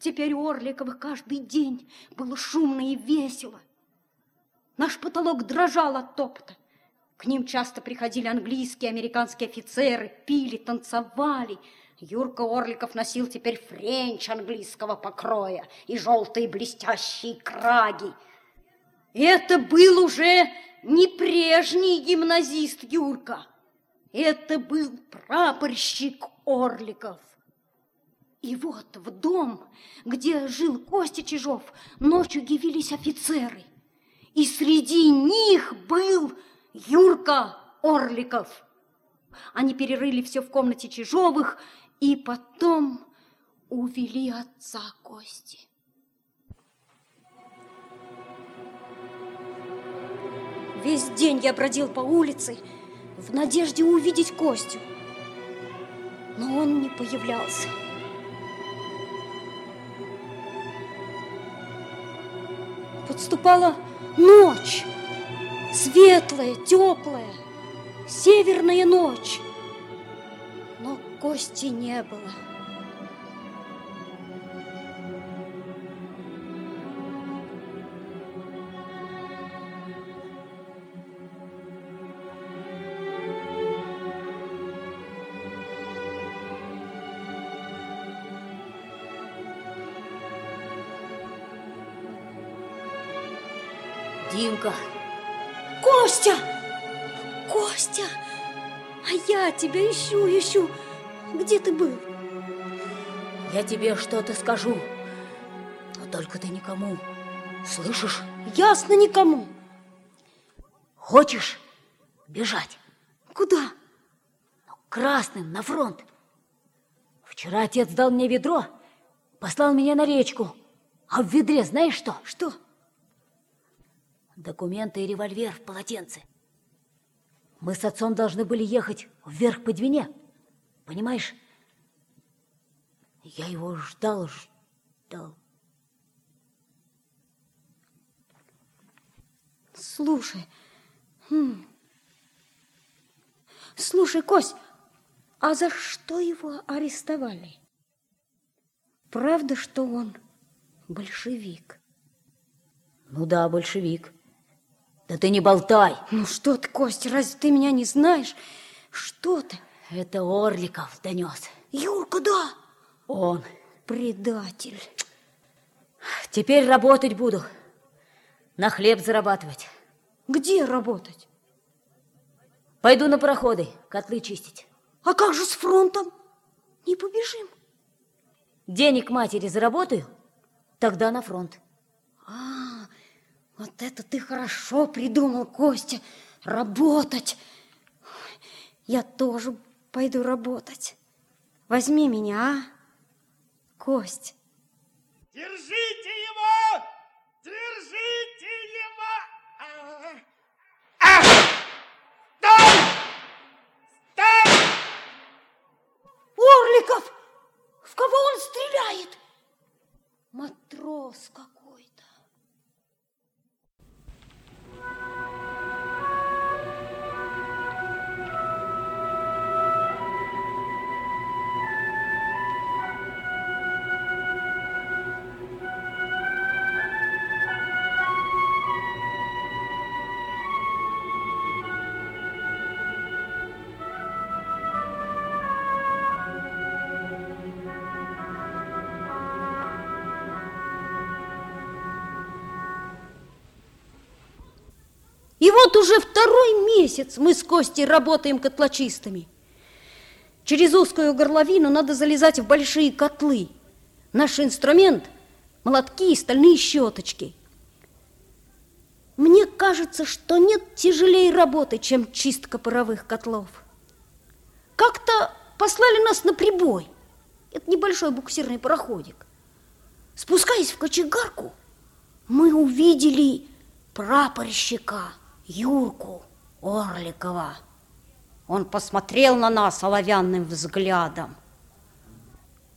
Теперь у Орликовых каждый день было шумно и весело. Наш потолок дрожал от топота. К ним часто приходили английские, американские офицеры, пили, танцевали. Юрка Орликов носил теперь френч английского покроя и желтые блестящие краги. Это был уже не прежний гимназист Юрка. Это был прапорщик Орликов. И вот в дом, где жил Костя Чижов, ночью явились офицеры. И среди них был Юрка Орликов. Они перерыли все в комнате Чижовых и потом увели отца Кости. Весь день я бродил по улице в надежде увидеть Костю. Но он не появлялся. Подступала ночь. Светлая, теплая, северная ночь. Но Кости не было. Димка, Костя! Костя! А я тебя ищу, ищу. Где ты был? я тебе что-то скажу, но только ты никому. Слышишь? Ясно никому. Хочешь бежать? Куда? Красным на фронт. Вчера отец дал мне ведро, послал меня на речку. А в ведре знаешь что? Что? Документы и револьвер в полотенце. Мы с отцом должны были ехать вверх по Двине. Понимаешь? Я его ждал, ждал. Слушай, хм. слушай, Кость, а за что его арестовали? Правда, что он большевик? Ну да, большевик. Да ты не болтай. Ну что ты, Костя, разве ты меня не знаешь? Что ты? Это Орликов донес. Юрка, да. Он. Предатель. Теперь работать буду. На хлеб зарабатывать. Где работать? Пойду на пароходы, котлы чистить. А как же с фронтом? Не побежим. Денег матери заработаю, тогда на фронт. А, вот это ты хорошо придумал, Костя. Работать. Я тоже пойду работать. Возьми меня, а? Кость. Держите его! Держите его! А! Стой! Стой! Орликов! В кого он стреляет? Матрос какой-то. И вот уже второй месяц мы с Костей работаем котлочистами. Через узкую горловину надо залезать в большие котлы. Наш инструмент – молотки и стальные щеточки. Мне кажется, что нет тяжелее работы, чем чистка паровых котлов. Как-то послали нас на прибой. Это небольшой буксирный пароходик. Спускаясь в кочегарку, мы увидели прапорщика Юрку Орликова. Он посмотрел на нас оловянным взглядом.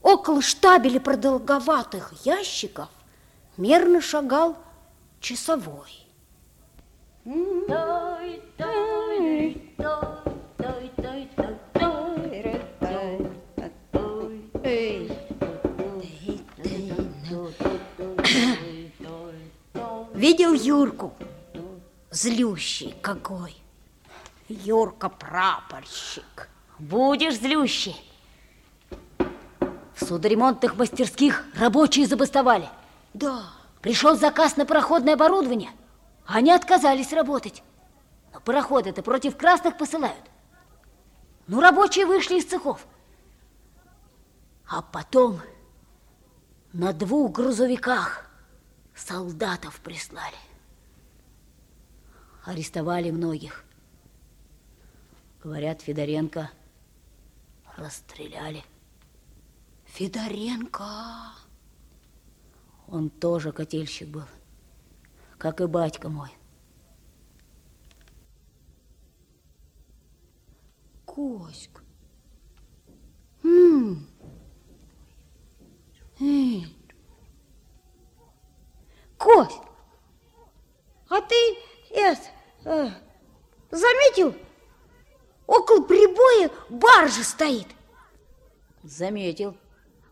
Около штабеля продолговатых ящиков мерно шагал часовой. Видел Юрку, Злющий какой. Юрка прапорщик. Будешь злющий. В судоремонтных мастерских рабочие забастовали. Да. Пришел заказ на пароходное оборудование. Они отказались работать. Но пароходы-то против красных посылают. Ну, рабочие вышли из цехов. А потом на двух грузовиках солдатов прислали. Арестовали многих. Говорят, Федоренко расстреляли. Федоренко. Он тоже котельщик был, как и батька мой. Коська. М. Эй. Кость, а ты это, э, заметил? Около прибоя баржа стоит. Заметил.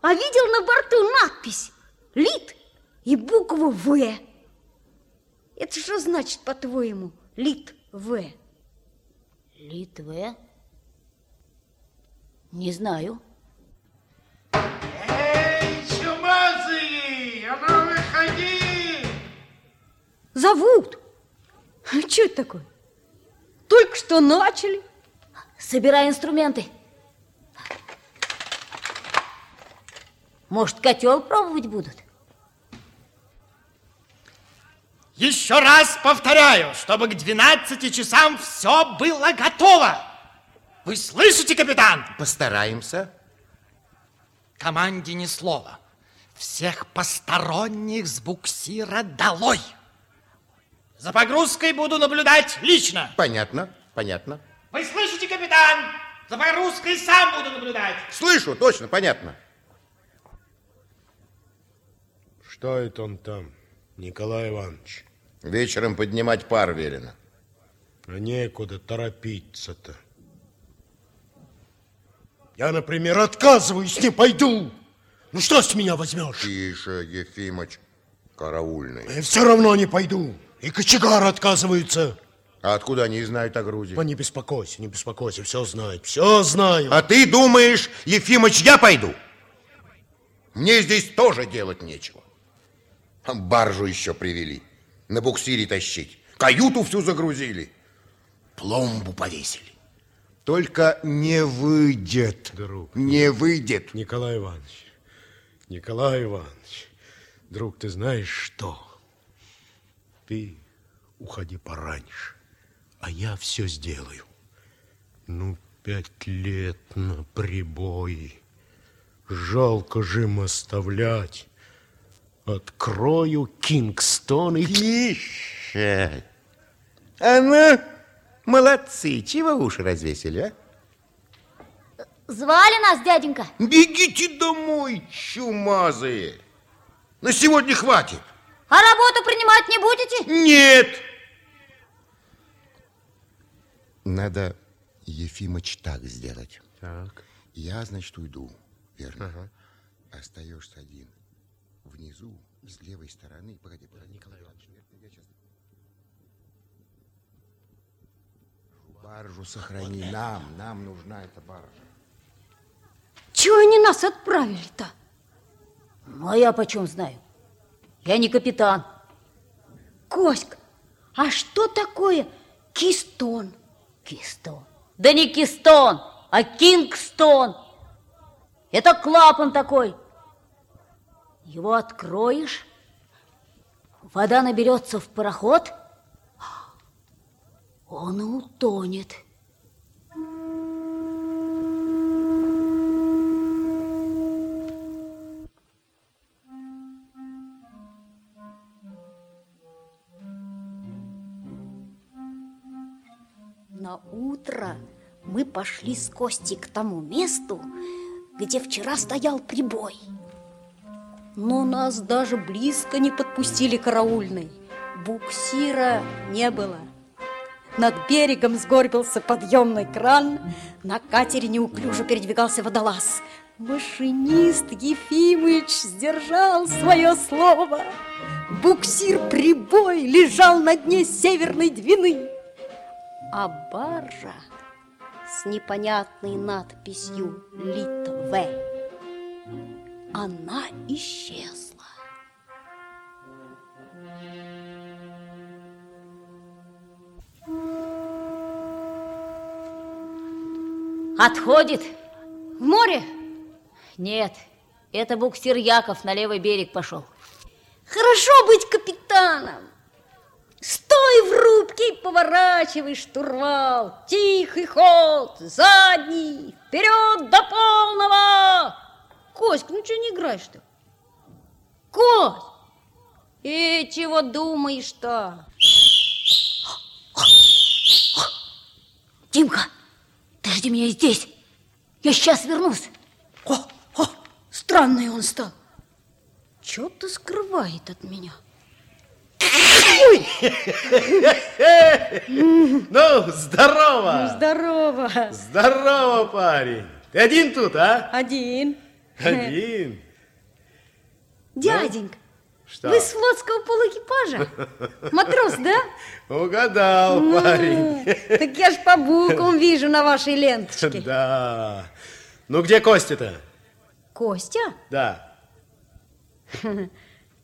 А видел на борту надпись «Лит» и буква «В». Это что значит, по-твоему, «Лит В»? Литве? Не знаю. Эй, чумазые, а ну выходи! Зовут. А что это такое? Только что начали. Собирай инструменты. Может, котел пробовать будут? Еще раз повторяю, чтобы к 12 часам все было готово. Вы слышите, капитан? Постараемся. Команде ни слова. Всех посторонних с буксира долой. За погрузкой буду наблюдать лично. Понятно, понятно. Вы слышите, капитан? За погрузкой сам буду наблюдать. Слышу, точно, понятно. Что это он там, Николай Иванович? Вечером поднимать пар велено. А некуда торопиться-то. Я, например, отказываюсь, не пойду. Ну что с меня возьмешь? Тише, Ефимыч, караульный. все равно не пойду. И кочегар отказывается. А откуда они знают о Грузии? Да не беспокойся, не беспокойся, все знает, все знаю. А ты думаешь, Ефимыч, я пойду? Мне здесь тоже делать нечего. Баржу еще привели. На буксире тащить. Каюту всю загрузили. Пломбу повесили. Только не выйдет. Друг. Не выйдет. Николай Иванович, Николай Иванович, друг, ты знаешь что? Ты уходи пораньше, а я все сделаю. Ну, пять лет на прибой. Жалко же им оставлять. Открою Кингстон и... Тише. А ну, молодцы, чего уши развесили, а? Звали нас, дяденька? Бегите домой, чумазые. На сегодня хватит. А работу принимать не будете? Нет. Надо, Ефимыч, так сделать. Так. Я, значит, уйду, верно? Остаешься один. Внизу, с левой стороны. Погоди, погоди. Николай Иванович. Я сейчас... Баржу сохрани нам. Нам нужна эта баржа. Чего они нас отправили-то? Ну, а я почем знаю? Я не капитан. Коська, а что такое кистон? Кистон. Да не Кистон, а Кингстон. Это клапан такой. Его откроешь, вода наберется в пароход, он утонет. На утро мы пошли с Костей к тому месту, где вчера стоял прибой. Но нас даже близко не подпустили караульный. Буксира не было. Над берегом сгорбился подъемный кран, на катере неуклюже передвигался водолаз. Машинист Ефимыч сдержал свое слово. Буксир-прибой лежал на дне Северной Двины, а баржа с непонятной надписью «Литве» она исчезла. Отходит? В море Нет, это буксир Яков на левый берег пошел. хорошо быть капитаном. Стой в и поворачивай штурвал. Тихий ход, задний, вперед до полного. Коськ, ну что не играешь-то? Кость, и чего думаешь-то? Димка, ты жди меня здесь. Я сейчас вернусь. О, о, странный он стал. Что-то скрывает от меня. Ну, здорово! Здорово. Здорово, парень! Ты один тут, а? Один. Один. Дяденька, Что? вы с флотского полуэкипажа? Матрос, да? Угадал, парень. Так я ж по буквам вижу на вашей ленточке. Да. Ну, где Костя-то? Костя? Да.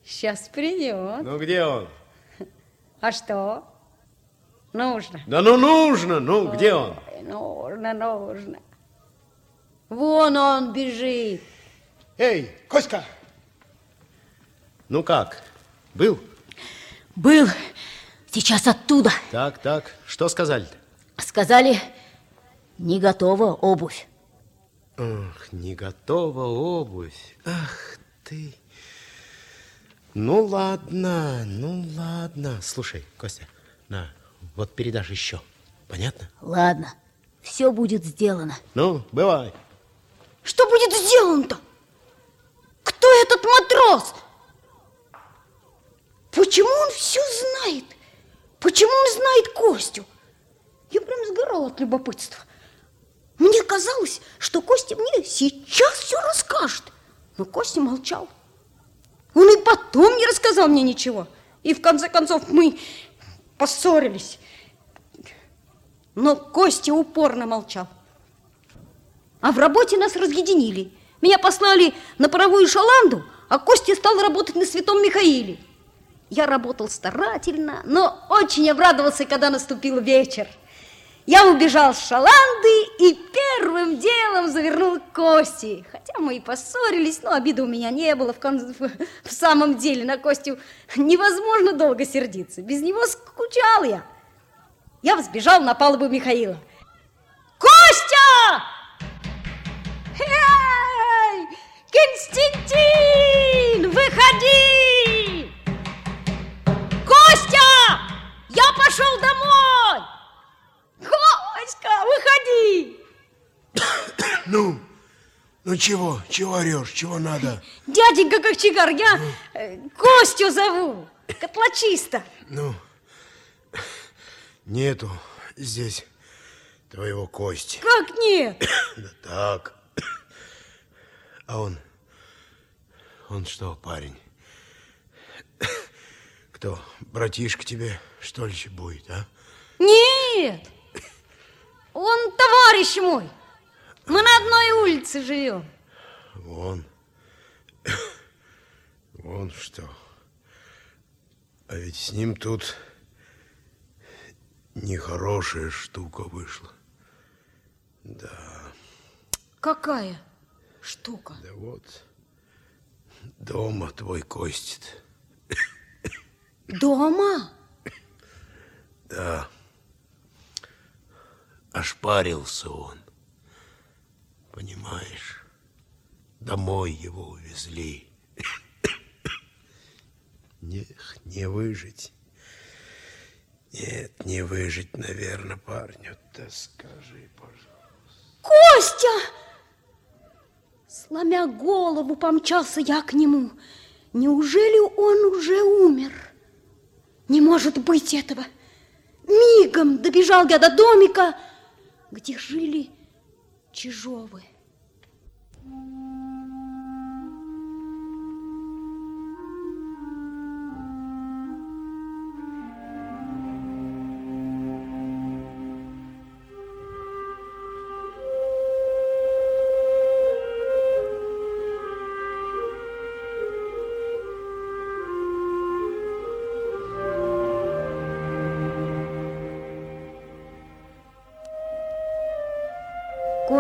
Сейчас придет. Ну, где он? А что? Нужно. Да ну нужно, ну, где он? Ой, Нужно, нужно. Вон он бежит. Эй, Коська, Ну как, был? Был. Сейчас оттуда. Так, так, что сказали-то? Сказали, не готова обувь. Ах, не готова обувь. Ах ты. Ну ладно, ну ладно. Слушай, Костя, на, вот передашь еще. Понятно? Ладно, все будет сделано. Ну, бывай. Что будет сделано-то? Кто этот матрос? Почему он все знает? Почему он знает Костю? Я прям сгорал от любопытства. Мне казалось, что Костя мне сейчас все расскажет. Но Костя молчал. Он и потом не рассказал мне ничего. И в конце концов мы поссорились. Но Костя упорно молчал. А в работе нас разъединили. Меня послали на паровую шаланду, а Костя стал работать на Святом Михаиле. Я работал старательно, но очень обрадовался, когда наступил вечер. Я убежал с шаланды и первым делом завернул к Косте. Хотя мы и поссорились, но обиды у меня не было. В, кон... в самом деле на Костю невозможно долго сердиться. Без него скучал я. Я взбежал на палубу Михаила. Ну, ну чего, чего орешь, чего надо? Дяденька Кочегар, я э, Костю зову, котлочиста. Ну, нету здесь твоего Кости. Как нет? Да так. А он, он что, парень? Кто, братишка тебе, что ли, будет, а? Нет, он товарищ мой. Мы на одной улице живем. Вон. Вон что. А ведь с ним тут нехорошая штука вышла. Да, Какая штука? да вот. Дома твой Костит. Дома? Да. Ошпарился он. Понимаешь? Домой его увезли. Не, не выжить. Нет, не выжить, наверное, парню. Да скажи, пожалуйста. Костя! Сломя голову, помчался я к нему. Неужели он уже умер? Не может быть этого. Мигом добежал я до домика, где жили Чижовы.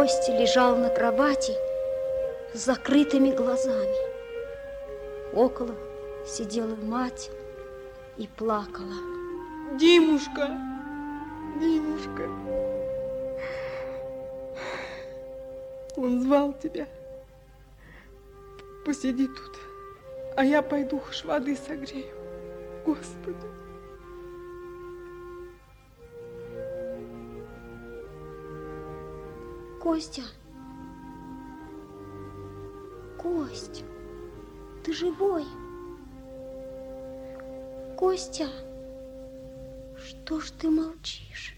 Костя лежал на кровати с закрытыми глазами. Около сидела мать и плакала. Димушка, Димушка. Он звал тебя. Посиди тут, а я пойду уж воды согрею. Господи. Костя, Кость, ты живой? Костя, что ж ты молчишь?